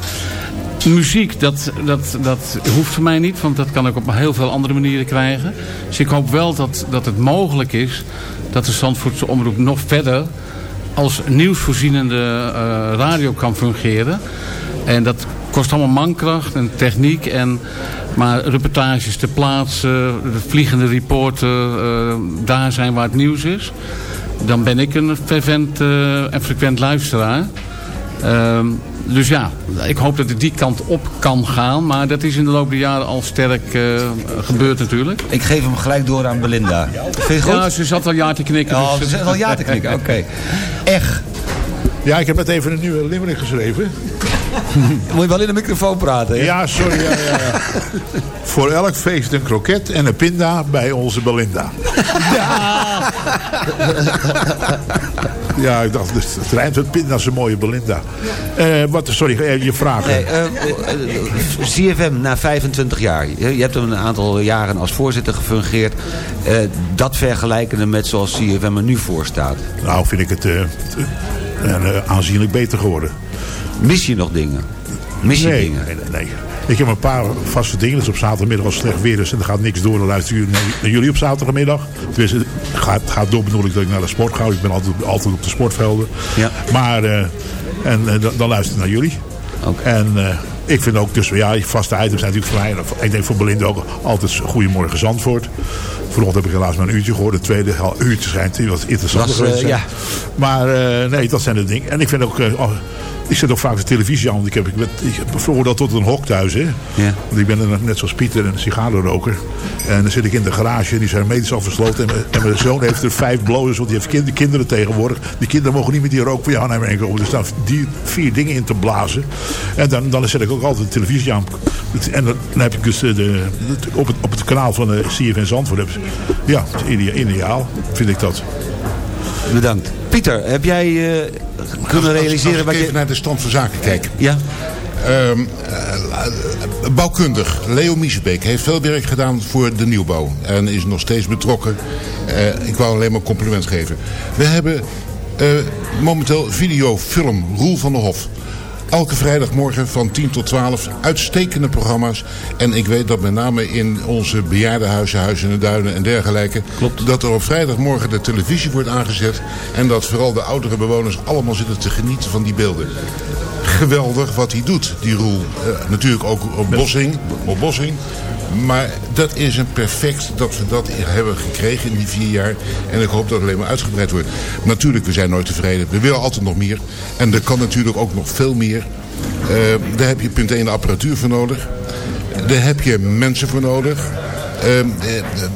Muziek, dat, dat, dat hoeft voor mij niet. Want dat kan ik op heel veel andere manieren krijgen. Dus ik hoop wel dat, dat het mogelijk is... dat de Zandvoortse omroep nog verder als nieuwsvoorzienende radio kan fungeren. En dat kost allemaal mankracht en techniek. En, maar reportages te plaatsen, de vliegende reporter, eh, daar zijn waar het nieuws is. Dan ben ik een fervent eh, en frequent luisteraar. Ehm, dus ja, ik hoop dat het die kant op kan gaan. Maar dat is in de loop der jaren al sterk eh, gebeurd natuurlijk. Ik geef hem gelijk door aan Belinda. Vind je goed? Ja, ze zat al ja te knikken. Oh, dus- ze al ja te knikken. Oké. Echt. Ja, ik heb net even een nieuwe limerick geschreven. Moet je wel in de microfoon praten, hè? Ja, sorry. Ja, ja, ja. Voor elk feest een kroket en een pinda bij onze Belinda. Ja, ik dacht, dus het rijmt met pinda is een mooie Belinda. Eh, wat, sorry, eh, je vraag. Nee, eh, CFM na 25 jaar. Je hebt een aantal jaren als voorzitter gefungeerd. Eh, dat vergelijkende met zoals CFM er nu voor staat. Nou, vind ik het eh, eh, aanzienlijk beter geworden. Mis je nog dingen? Mis je nee, dingen? nee, nee, nee. Ik heb een paar vaste dingen. Dus op zaterdagmiddag als het slecht weer is en er gaat niks door, dan luister jullie naar, jullie op zaterdagmiddag. Tenminste, het gaat, gaat door bedoel ik dat ik naar de sport ga. Ik ben altijd, altijd op de sportvelden. Ja. Maar, eh, en eh, dan, dan luister ik naar jullie. En eh, ik vind ook, dus ja, vaste items zijn natuurlijk voor mij, en ik denk voor Belinda ook altijd Goedemorgen Zandvoort. Vanochtend heb ik helaas maar een uurtje gehoord. Het tweede uurtje schijnt wat interessanter Was, eh, geweest. zijn. ja. Maar eh, nee, dat zijn de dingen. En ik vind ook, eh, oh, ik zet ook vaak de televisie aan. Want ik heb, ik, ben- ik heb tot een hok thuis. Hè? Ja. Want ik ben er net zoals Pieter een sigarenroker. En dan zit ik in de garage. Die zijn medisch afgesloten. En, mijn- en mijn zoon heeft er vijf blowers. Want die heeft kind- kinderen tegenwoordig. Die kinderen mogen niet met die rook van jou naar beneden komen. Er staan die vier dingen in te blazen. En dan, dan zet ik ook altijd de televisie aan. En dan, dan heb ik dus eh, de, op, het, op het kanaal van de CFN Zandvoort. heb Ja, idea- ideaal vind ik dat. Bedankt. Pieter, heb jij eh, kunnen realiseren Als wat ik even je... naar de stand van zaken kijk. Ja? Ehm, eh, bouwkundig. Leo Miesebeek heeft veel werk gedaan voor de nieuwbouw. En is nog steeds betrokken. Eh, ik wou alleen maar compliment geven. We hebben momenteel video, film, Roel van der Hof. Elke vrijdagmorgen van 10 tot 12 uitstekende programma's. En ik weet dat met name in onze bejaardenhuizen, Huizen in de Duinen en dergelijke... dat er op vrijdagmorgen de televisie wordt aangezet... en dat vooral de oudere bewoners allemaal zitten te genieten van die beelden. Geweldig wat hij doet, die Roel. Eh, natuurlijk ook op Bossing, op Bossing. Maar dat is een perfect dat we dat hebben gekregen in die vier jaar. En ik hoop dat het alleen maar uitgebreid wordt. Natuurlijk, we zijn nooit tevreden. We willen altijd nog meer. En er kan natuurlijk ook nog veel meer. Eh, daar heb je punt 1 de apparatuur voor nodig. Daar heb je mensen voor nodig. Eh, eh,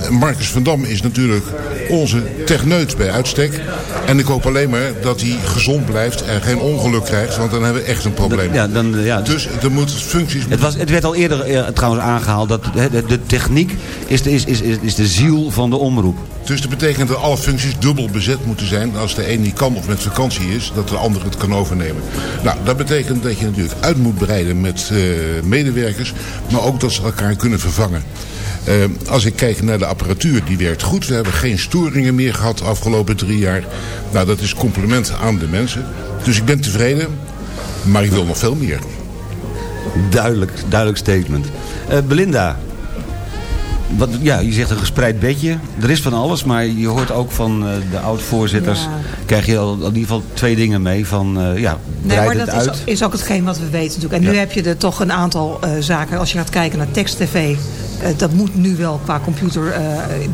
Marcus van Dam is natuurlijk onze techneut bij uitstek. En ik hoop alleen maar dat hij gezond blijft en geen ongeluk krijgt. Want dan hebben we echt een probleem. Ja, dan, ja. Dus er moet functies... Het, was, het werd al eerder eh, trouwens aangehaald dat de, de, techniek is de, is, is, is, is de ziel van de omroep. Dus dat betekent dat alle functies dubbel bezet moeten zijn. Als de een niet kan of met vakantie is, dat de ander het kan overnemen. Nou, dat betekent dat je natuurlijk uit moet breiden met eh, medewerkers. Maar ook dat ze elkaar kunnen vervangen. Eh, als ik kijk naar de apparatuur, die werkt goed. We hebben geen storingen meer gehad de afgelopen drie jaar. Nou, dat is compliment aan de mensen. Dus ik ben tevreden. Maar ik wil nog veel meer. Duidelijk, duidelijk statement. Eh, Belinda, wat, ja, je zegt een gespreid bedje. Er is van alles, maar je hoort ook van eh, de oud-voorzitters... Ja. krijg je al in ieder geval twee dingen mee van, eh, ja, Nee, maar het dat uit. is, is ook hetgeen wat we weten natuurlijk. En nu heb je er toch een aantal eh, zaken. Als je gaat kijken naar tekst-tv. Eh, dat moet nu wel qua computer. eh,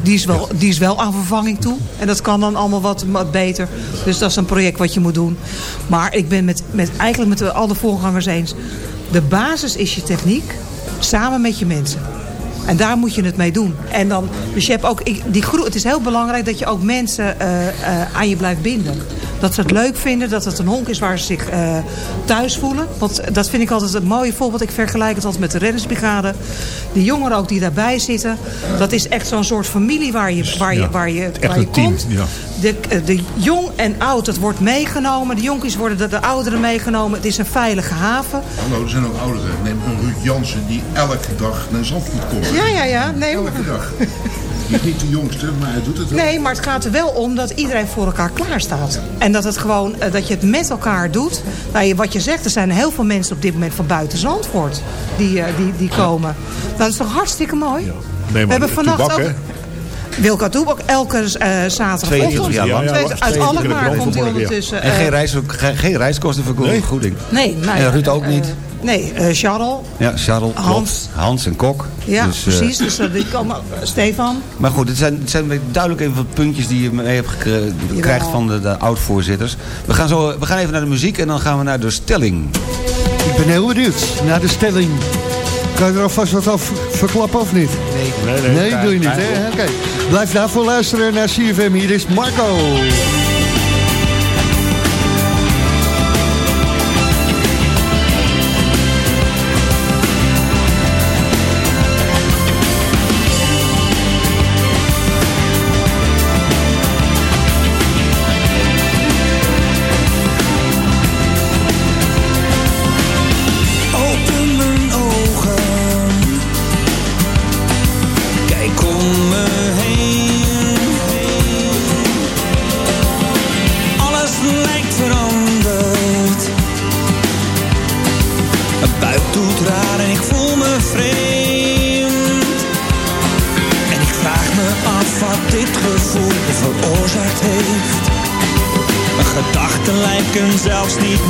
die, is wel, die is wel aan vervanging toe. En dat kan dan allemaal wat, wat beter. Dus dat is een project wat je moet doen. Maar ik ben met, met, eigenlijk met de, alle voorgangers eens. De basis is je techniek. Samen met je mensen. En daar moet je het mee doen. En dan, dus je hebt ook, ik, die groep, het is heel belangrijk dat je ook mensen eh, aan je blijft binden. Dat ze het leuk vinden, dat het een honk is waar ze zich eh, thuis voelen. Want dat vind ik altijd een mooie voorbeeld. Ik vergelijk het altijd met de reddingsbrigade. Die jongeren ook die daarbij zitten. Dat is echt zo'n soort familie waar je, waar je, waar je, echt waar je een team, komt. ja. De, eh, de jong en oud, dat wordt meegenomen. De jonkies worden de, de ouderen meegenomen. Het is een veilige haven. Hallo, er zijn ook ouderen. Neem een Ruud Jansen die elke dag naar Zandvoort komt. Ja, ja, ja. Nee, Elke dag. Is niet de jongste, maar hij doet het wel. Nee, maar het gaat er wel om dat iedereen voor elkaar klaar staat. En dat, het gewoon, eh, dat je het met elkaar doet. Nou, je- wat je zegt, er zijn heel veel mensen op dit moment van buiten Zandvoort die, eh, die, die komen. Nou, dat is toch hartstikke mooi? Nee, We maar hebben vannacht toebak, ook... hè? Wilco Toep ook elke eh zaterdagochtend. 22 jaar lang. Ja, ja, Uit twee- Alkmaar twee- komt hij ja. ondertussen. En geen, reis, geen, geen reiskostenvergoeding. Nee, nou En Ruud ook niet. Nee, eh Charles. Ja, Charles, klopt. Hans. Hans en Kok. Ja, Dus, eh, precies. Dus eh, die komen, Stefan. Maar goed, het zijn, het zijn duidelijk even wat puntjes die je mee hebt gekre- krijgt van de, de oud-voorzitters. We gaan, zo, we gaan even naar de muziek en dan gaan we naar de stelling. Ik ben heel benieuwd naar de stelling. Kan je er alvast wat over verklappen of niet? Nee, nee, Nee, nee, doe je niet? Oké. Blijf daarvoor luisteren naar CFM. Hier is Marco. Zelfs niet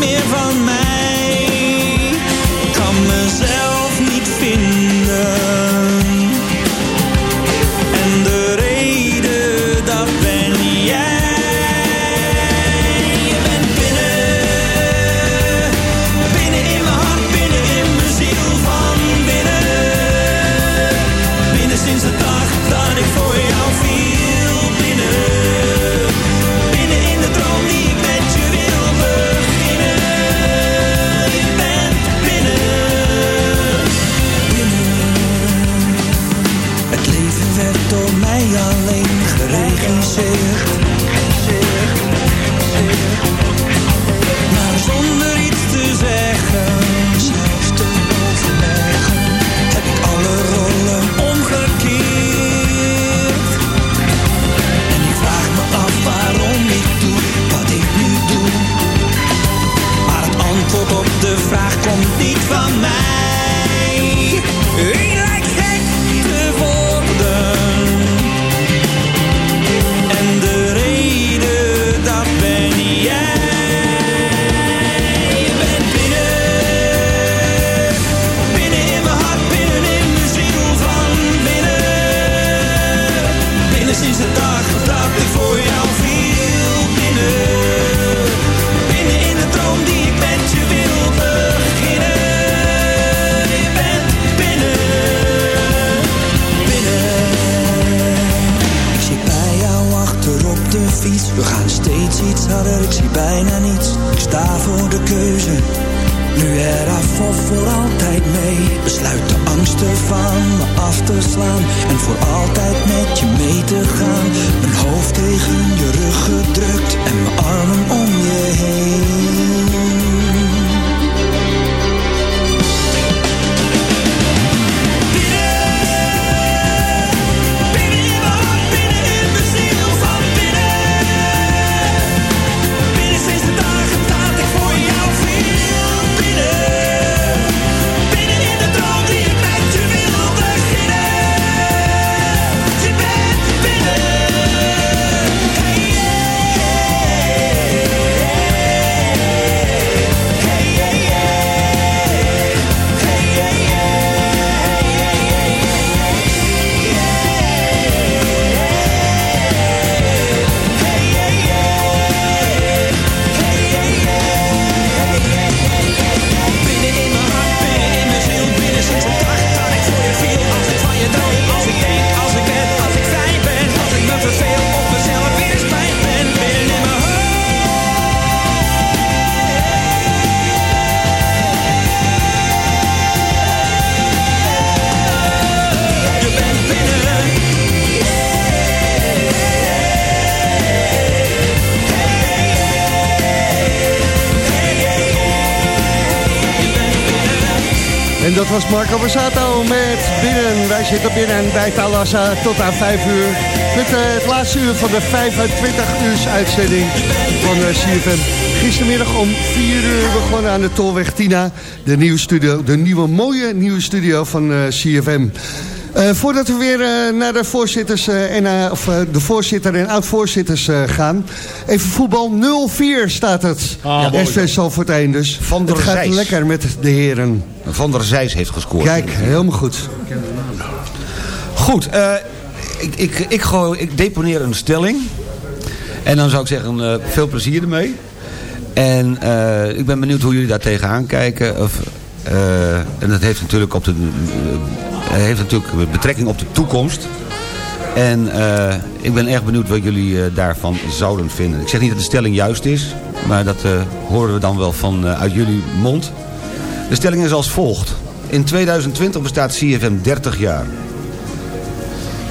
iets ik zie bijna niets. Ik sta voor de keuze. Nu eraf of voor altijd mee. Besluit de angsten van me af te slaan. En voor altijd met je mee te gaan. Mijn hoofd tegen Wij zitten binnen bij Talassa tot aan 5 uur. Met eh, het laatste uur van de 25 uur uitzending van uh, CFM. Gistermiddag om 4 uur begonnen aan de Tolweg Tina. De nieuwe studio, de nieuwe mooie nieuwe studio van eh, CFM. Eh, voordat we weer eh, naar de voorzitters eh, en eh, of, eh, de voorzitter en oud-voorzitters eh, gaan. Even voetbal 0-4 staat het. Ah, ja. SV Salford 1 dus. Van der het gaat Zijs. lekker met de heren. Van der Zijs heeft gescoord. Kijk, helemaal goed. Goed, eh, ik, ik, ik, ik deponeer een stelling. En dan zou ik zeggen, eh, veel plezier ermee. En eh, ik ben benieuwd hoe jullie daar tegenaan kijken. Of, en dat heeft natuurlijk, op de, heeft natuurlijk betrekking op de toekomst. En ik ben erg benieuwd wat jullie daarvan zouden vinden. Ik zeg niet dat de stelling juist is, maar dat horen we dan wel van, uit jullie mond. De stelling is als volgt. In 2020 bestaat CFM 30 jaar.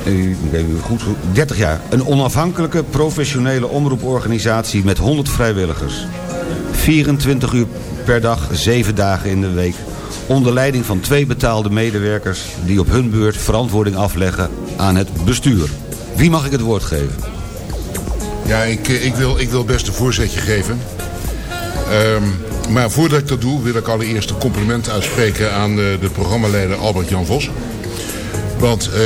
Eh, goed, 30 jaar. Een onafhankelijke professionele omroeporganisatie met 100 vrijwilligers. 24 uur per dag, 7 dagen in de week. Onder leiding van twee betaalde medewerkers die op hun beurt verantwoording afleggen aan het bestuur. Wie mag ik het woord geven? Ja, ik, eh, ik, wil, ik wil best een voorzetje geven. Ehm, maar voordat ik dat doe, wil ik allereerst een compliment uitspreken aan de, de programmaleider Albert-Jan Vos. Want, eh,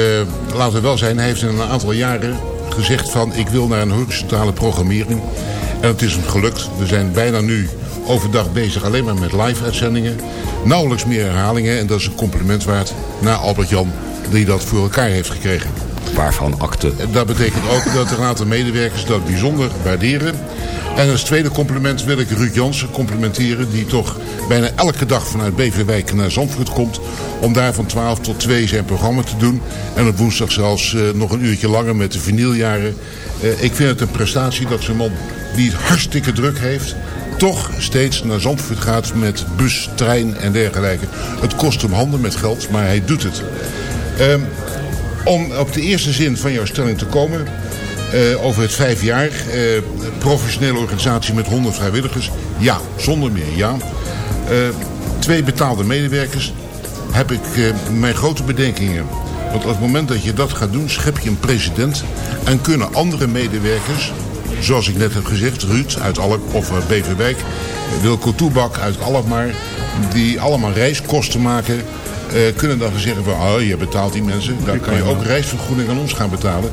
laten we wel zijn, hij heeft in een aantal jaren gezegd van ik wil naar een horizontale programmering. En het is hem gelukt. We zijn bijna nu overdag bezig alleen maar met live uitzendingen. Nauwelijks meer herhalingen en dat is een compliment waard naar Albert-Jan die dat voor elkaar heeft gekregen. Waarvan akte. Dat betekent ook dat een aantal medewerkers dat bijzonder waarderen. En als tweede compliment wil ik Ruud Jansen complimenteren... die toch bijna elke dag vanuit Beverwijk naar Zandvoort komt... om daar van 12 tot 2 zijn programma te doen. En op woensdag zelfs eh, nog een uurtje langer met de vinyljaren. Eh, ik vind het een prestatie dat zo'n man die het hartstikke druk heeft... toch steeds naar Zandvoort gaat met bus, trein en dergelijke. Het kost hem handen met geld, maar hij doet het. Ehm, om op de eerste zin van jouw stelling te komen... eh, over het vijf jaar, eh, professionele organisatie met 100 vrijwilligers. Ja, zonder meer, ja. Eh, twee betaalde medewerkers heb ik mijn grote bedenkingen. Want op het moment dat je dat gaat doen, schep je een president... en kunnen andere medewerkers, zoals ik net heb gezegd... Ruud uit Alk of Beverwijk, Wilco Toebak uit Alkmaar... die allemaal reiskosten maken... eh, kunnen dan zeggen van, oh, je betaalt die mensen. Dan kan je ook reisvergoeding aan ons gaan betalen.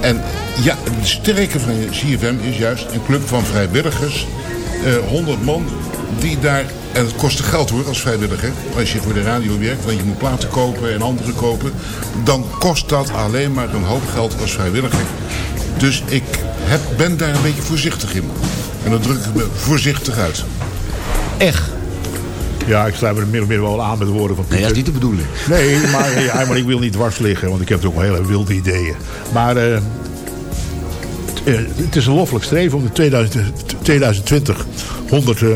En ja, het sterke van CFM is juist een club van vrijwilligers. eh 100 man die daar... En het kost geld hoor, als vrijwilliger. Als je voor de radio werkt, want je moet platen kopen en andere kopen. Dan kost dat alleen maar een hoop geld als vrijwilliger. Dus ik heb, ben daar een beetje voorzichtig in. En dan druk ik me voorzichtig uit. Echt? Ja, ik sluit me er min of meer wel aan met de woorden van Nee, Pieter. dat is niet de bedoeling. Nee, maar, ja, maar ik wil niet dwars liggen, want ik heb ook wel hele wilde ideeën. Maar eh, eh, het is een loffelijk streven om in 2000, 2020 100... eh,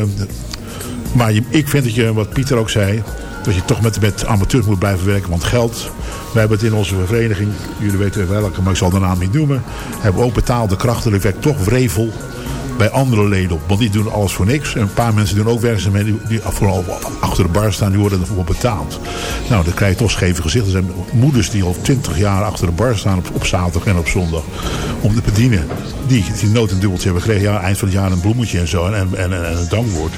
maar je- ik vind dat je, wat Pieter ook zei, dat je toch met, met amateurs moet blijven werken. Want geld, we hebben het in onze vereniging, jullie weten welke, maar ik zal de naam niet noemen, hebben ook betaalde krachten. Er werkt toch wrevel bij andere leden op. Want die doen alles voor niks. En een paar mensen doen ook werkzaamheden die, vooral achter de bar staan. Die worden ervoor betaald. Nou, dan krijg je toch scheve gezichten. Er zijn moeders die al twintig jaar achter de bar staan op, op zaterdag en op zondag. Om te bedienen. Die, die nood een dubbeltje hebben gekregen. Ja, eind van het jaar een bloemetje en zo. En, en, en, en een dankwoord.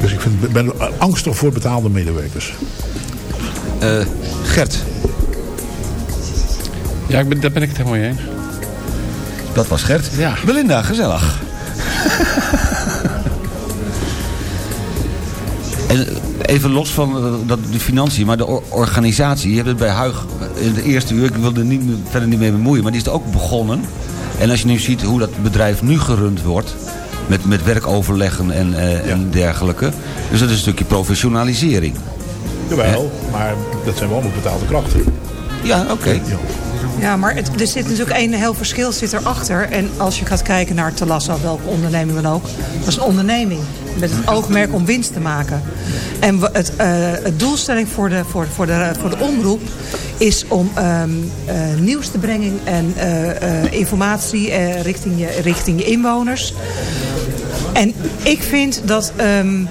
Dus ik vind, ben angstig voor betaalde medewerkers. Eh, Gert, Ja, ik ben, daar ben ik het helemaal mee eens. dat was Gert. Ja. Belinda, gezellig. en even los van eh, dat, de financiën, maar de or- organisatie. Je hebt het bij Huig in de eerste uur, ik wil er niet, verder niet mee bemoeien, maar die is er ook begonnen. En als je nu ziet hoe dat bedrijf nu gerund wordt, met, met werkoverleggen en, eh, en dergelijke. Dus dat is een stukje professionalisering. Jawel, maar dat zijn wel allemaal betaalde krachten. Ja, oké. Ja, maar er zit natuurlijk een heel verschil zit erachter. En als je gaat kijken naar Talassa, welke onderneming dan ook. Dat is een onderneming met het oogmerk om winst te maken. En het, eh, het doelstelling voor de, voor, voor, de, voor de omroep is om ehm, eh, nieuws te brengen en eh, informatie richting, je, richting inwoners. En ik vind dat... ehm,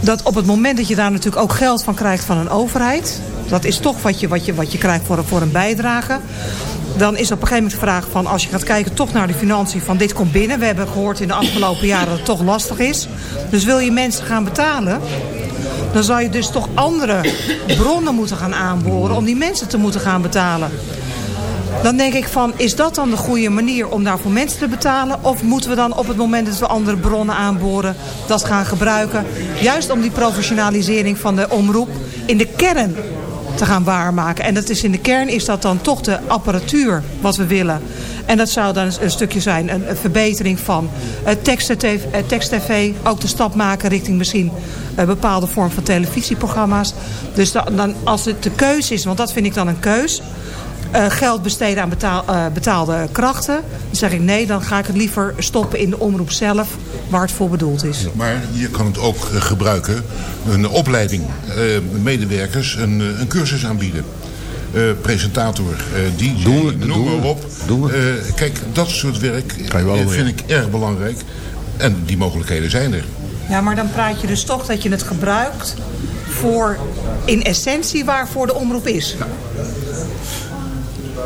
dat op het moment dat je daar natuurlijk ook geld van krijgt van een overheid... dat is toch wat je, wat je, wat je krijgt voor, een- voor een bijdrage... dan is op een gegeven moment de vraag van... als je gaat kijken toch naar de financiën van dit komt binnen... we hebben gehoord in de afgelopen jaren dat het toch lastig is... dus wil je mensen gaan betalen... dan zou je dus toch andere bronnen moeten gaan aanboren... om die mensen te moeten gaan betalen. Dan denk ik van, is dat dan de goede manier om daarvoor mensen te betalen? Of moeten we dan op het moment dat we andere bronnen aanboren, dat gaan gebruiken? Juist om die professionalisering van de omroep in de kern te gaan waarmaken. En dat is in de kern is dat dan toch de apparatuur wat we willen. En dat zou dan een stukje zijn, een, verbetering van tekst-tv, uh, tekst-tv, ook de stap maken richting misschien een bepaalde vorm van televisieprogramma's. Dus dan, als het de keuze is, want dat vind ik dan een keus uh, geld besteden aan betaal, uh, betaalde krachten. Dan zeg ik nee, dan ga ik het liever stoppen in de omroep zelf waar het voor bedoeld is. Maar je kan het ook uh, gebruiken, een opleiding, medewerkers, een, een cursus aanbieden. Uh, presentator, uh, DJ, doen we, noem doen maar op. Doen we. Uh, kijk, dat soort werk vind ik erg belangrijk. En die mogelijkheden zijn er. Ja, maar dan praat je dus toch dat je het gebruikt voor in essentie waarvoor de omroep is. Ja.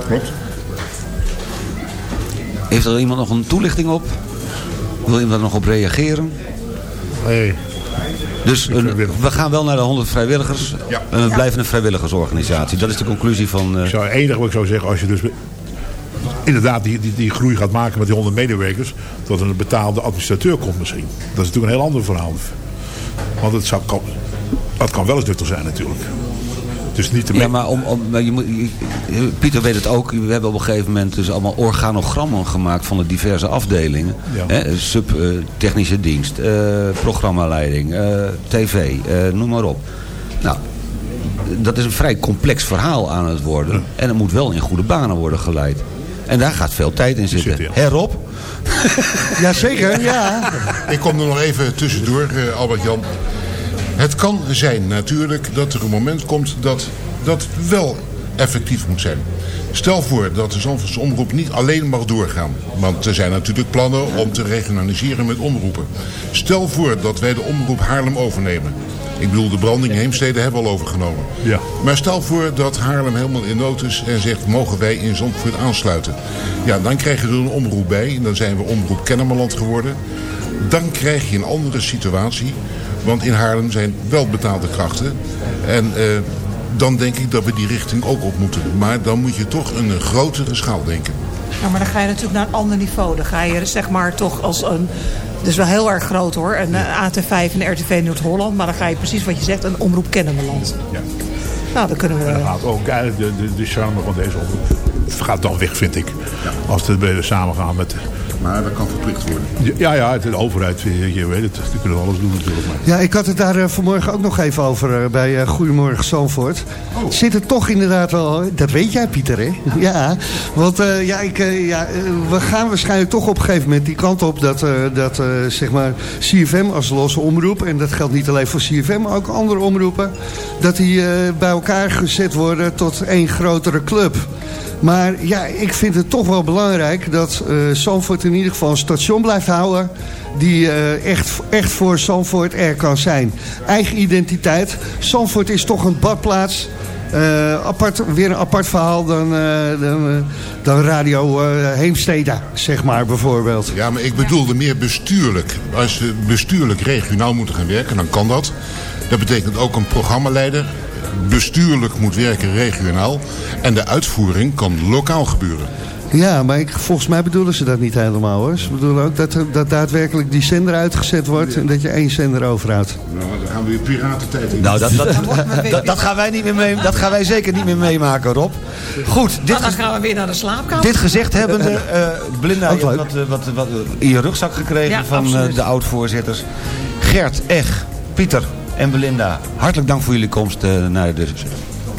Klopt. Heeft er iemand nog een toelichting op? Wil iemand daar nog op reageren? Nee. Dus een, we gaan wel naar de 100 vrijwilligers. Ja. En we blijven een vrijwilligersorganisatie. Dat is de conclusie van... Uh... Ik zou, het enige wat ik zou zeggen, als je dus inderdaad die, die, die groei gaat maken met die 100 medewerkers, tot een betaalde administrateur komt misschien. Dat is natuurlijk een heel ander verhaal. Want het, zou, kan, het kan wel eens nuttig zijn natuurlijk. Dus niet te Ja, maar om, om, maar je moet, je- Pieter weet het ook. We hebben op een gegeven moment dus allemaal organogrammen gemaakt van de diverse afdelingen. Ja. Hè, sub, eh, technische dienst, eh, programmaleiding, eh, tv, eh, noem maar op. Nou, dat is een vrij complex verhaal aan het worden. En het moet wel in goede banen worden geleid. En daar gaat veel tijd in zitten. zit, ja. Hè Rob? Jazeker, ja. Ik kom er nog even tussendoor, eh, Albert-Jan. Het kan zijn natuurlijk dat er een moment komt dat dat wel effectief moet zijn. Stel voor dat de Zandvoortse omroep niet alleen mag doorgaan. Want er zijn natuurlijk plannen om te regionaliseren met omroepen. Stel voor dat wij de omroep Haarlem overnemen. Ik bedoel, de branding Heemstede hebben we al overgenomen. Ja. Maar stel voor dat Haarlem helemaal in nood is en zegt... mogen wij in Zandvoort aansluiten? Ja, dan krijg je er een omroep bij. En dan zijn we omroep Kennemerland geworden. Dan krijg je een andere situatie. Want in Haarlem zijn wel betaalde krachten. En eh, dan denk ik dat we die richting ook op moeten. Maar dan moet je toch een grotere schaal denken. Ja, maar dan ga je natuurlijk naar een ander niveau. Dan ga je zeg maar toch als een... Dus wel heel erg groot hoor. Een eh, AT5 en RTV Noord-Holland. Maar dan ga je precies wat je zegt, een omroep Kennemerland. Ja. Nou, dan kunnen we... En gaat ook eigenlijk de, de, de charme van deze omroep gaat dan weg, vind ik. Als het beide samengaan met... Maar dat kan verplicht worden. Ja, ja, het- de overheid, je, je weet het. Die kunnen alles doen natuurlijk. Maar. Ja, ik had het daar eh, vanmorgen ook nog even over eh, bij eh, Goedemorgen Zandvoort. Zit er toch inderdaad wel... Dat weet jij, Pieter, hè? Ja, want eh, ja, ik, eh, ja, eh, we gaan waarschijnlijk toch op een gegeven moment die kant op... dat, eh, dat eh, zeg maar CFM als losse omroep... en dat geldt niet alleen voor CFM, maar ook andere omroepen... dat die eh, bij elkaar gezet worden tot één grotere club... Maar ja, ik vind het toch wel belangrijk dat eh Zandvoort in ieder geval een station blijft houden... die eh, echt, echt voor Zandvoort er kan zijn. Eigen identiteit. Zandvoort is toch een badplaats. Eh, apart, weer een apart verhaal dan, eh, dan, dan Radio eh, Heemstede, zeg maar bijvoorbeeld. Ja, maar ik bedoelde meer bestuurlijk. Als we bestuurlijk regionaal moeten gaan werken, dan kan dat. Dat betekent ook een programmaleider bestuurlijk moet werken regionaal. En de uitvoering kan lokaal gebeuren. Ja, maar ik, volgens mij bedoelen ze dat niet helemaal hoor. Ze bedoelen ook dat, dat daadwerkelijk die zender uitgezet wordt... en dat je één zender overhoudt. Nou, dan gaan we weer piratentijd in. Nou, dat, dat, dat, dat gaan wij niet meer mee, dat gaan wij zeker niet meer meemaken, Rob. Goed, dit, Nou, dan gaan we weer naar de slaapkamer. dit gezegd hebbende, eh Ook je hebt leuk. wat, eh, wat, wat in je rugzak gekregen Ja, van eh, absoluut. de oud-voorzitters. Gert, Eg, Pieter en Belinda, hartelijk dank voor jullie komst eh, naar de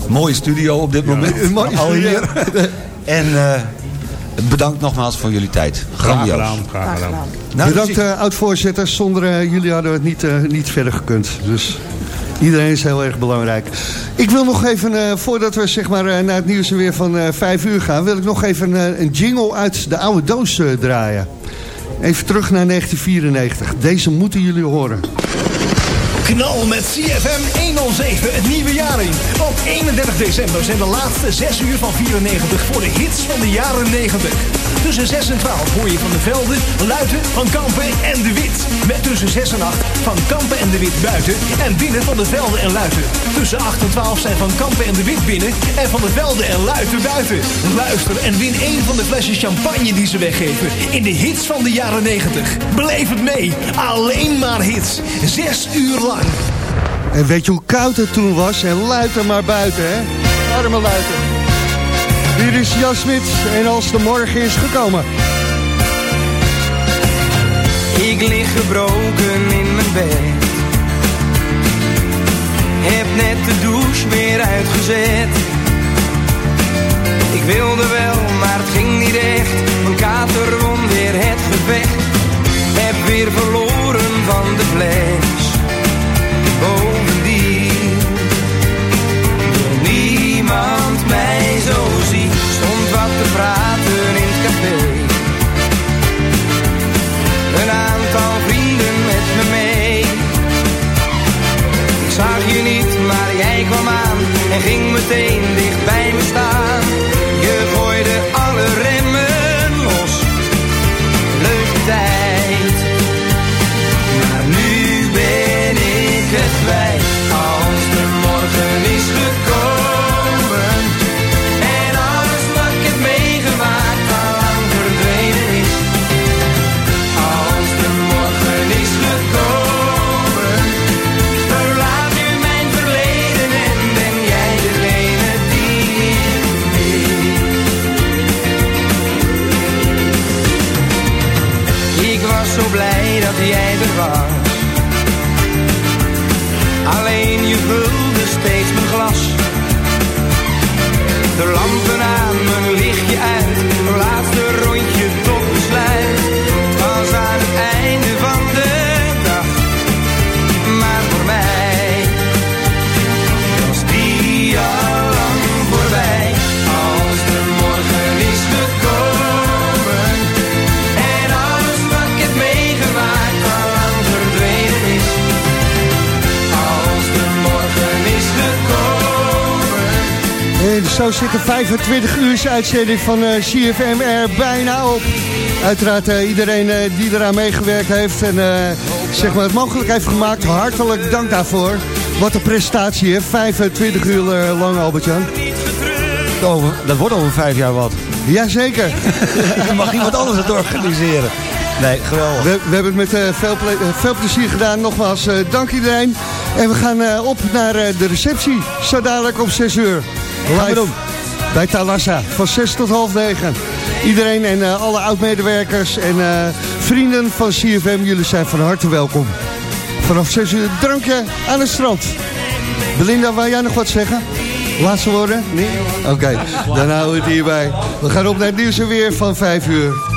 mooie studio op dit moment. Een mooie Al studio. hier. En eh, bedankt nogmaals voor jullie tijd. Graag Grandioos. gedaan, graag Graag gedaan. Nou, Bedankt uh, oud-voorzitter. Zonder eh, jullie hadden we het niet, eh, niet verder gekund. Dus iedereen is heel erg belangrijk. Ik wil nog even, eh, voordat we zeg maar, eh, naar het nieuws weer van eh vijf uur gaan... wil ik nog even eh, een jingle uit de oude doos eh, draaien. Even terug naar 1994. Deze moeten jullie horen. Knal met CFM 107 het nieuwe jaar in. Op 31 december zijn de laatste 6 uur van 94 voor de hits van de jaren 90. Tussen 6 en 12 hoor je van de Velden, Luiten, Van Kampen en De Wit. Met tussen 6 en 8 Van Kampen en De Wit buiten en binnen van de Velden en Luiten. Tussen 8 en 12 zijn Van Kampen en De Wit binnen en van de Velden en Luiten buiten. Luister en win één van de flesjes champagne die ze weggeven in de hits van de jaren 90. Beleef het mee. Alleen maar hits. 6 uur lang. En weet je hoe koud het toen was? En luiten maar buiten, hè? Arme luiten. Hier is Jan en als de morgen is gekomen. Ik lig gebroken in mijn bed. Heb net de douche weer uitgezet. Ik wilde wel, maar het ging niet echt. Mijn kater won weer het gevecht. Heb weer verloren van de fles. Bovendien Te praten in het café. Een aantal vrienden met me mee. Ik zag je niet, maar jij kwam aan en ging meteen 20 uur uitzending van eh, CFMR bijna op. Uiteraard eh, iedereen uh, die eraan meegewerkt heeft en zeg maar het mogelijk heeft gemaakt. Hartelijk dank daarvoor. Wat een prestatie, hè? 25 uur lang, Albert-Jan. Dat wordt over vijf jaar wat. Jazeker. Je mag iemand anders het organiseren. Nee, geweldig. We, we hebben het met veel, veel, plezier gedaan. Nogmaals, dank iedereen. En we gaan op naar de receptie. Zo dadelijk om 6 uur. Live bij Talassa. Van 6 tot half 9. Iedereen en eh, alle oud-medewerkers en eh, vrienden van CFM. Jullie zijn van harte welkom. Vanaf 6 uur drankje aan het strand. Belinda, wil jij nog wat zeggen? Laatste woorden? Nee? Oké, dan houden we het hierbij. We gaan op naar het nieuws en weer van 5 uur.